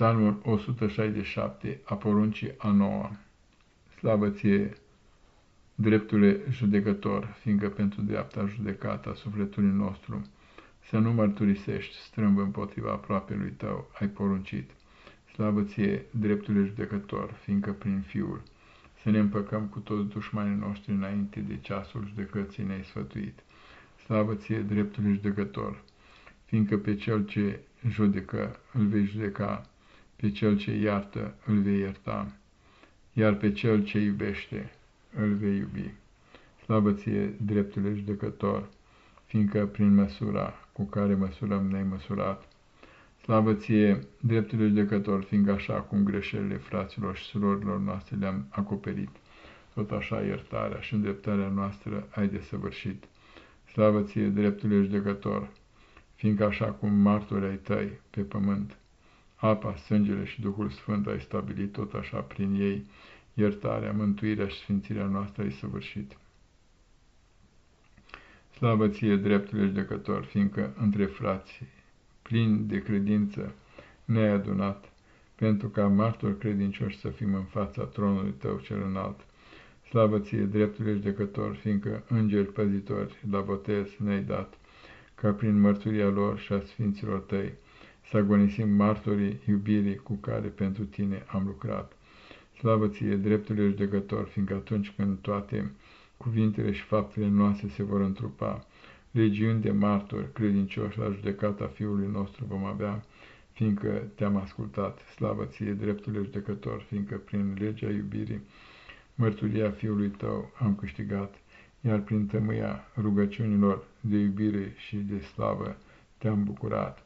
Psalmul 167, a poruncii a noua. Slavă ție, dreptule judecător, fiindcă pentru dreapta judecata sufletului nostru, să nu mărturisești strâmb împotriva aproapelui tău, ai poruncit. Slavă ție, dreptule judecător, fiindcă prin Fiul, să ne împăcăm cu toți dușmanii noștri înainte de ceasul judecății ne-ai sfătuit. Slavă ție, dreptule judecător, fiindcă pe cel ce judecă îl vei judeca, pe cel ce iartă îl vei ierta, iar pe cel ce iubește îl vei iubi. Slavă ție, dreptule judecător, fiindcă prin măsura cu care măsurăm ne-ai măsurat. Slavă ție, dreptule judecător, fiindcă așa cum greșelile fraților și surorilor noastre le-am acoperit, tot așa iertarea și îndreptarea noastră ai desăvârșit. Slavă ție, dreptule judecător, fiindcă așa cum martori ai tăi pe pământ, apa, sângele și Duhul Sfânt ai stabilit tot așa prin ei, iertarea, mântuirea și sfințirea noastră ai săvârșit. Slavă ție, dreptule judecător, fiindcă între frații, plini de credință, ne-ai adunat, pentru ca martori credincioși să fim în fața tronului tău cel înalt. Slavă ție, dreptule judecător, fiindcă îngeri păzitori la botez ne-ai dat, ca prin mărturia lor și a sfinților tăi, să agonisim martorii iubirii cu care pentru tine am lucrat. Slavă ție, dreptule judecător, fiindcă atunci când toate cuvintele și faptele noastre se vor întrupa, legiuni de martori credincioși la judecata Fiului nostru vom avea, fiindcă te-am ascultat. Slavă ție, dreptule judecător, fiindcă prin legea iubirii, mărturia Fiului tău am câștigat, iar prin tămâia rugăciunilor de iubire și de slavă te-am bucurat.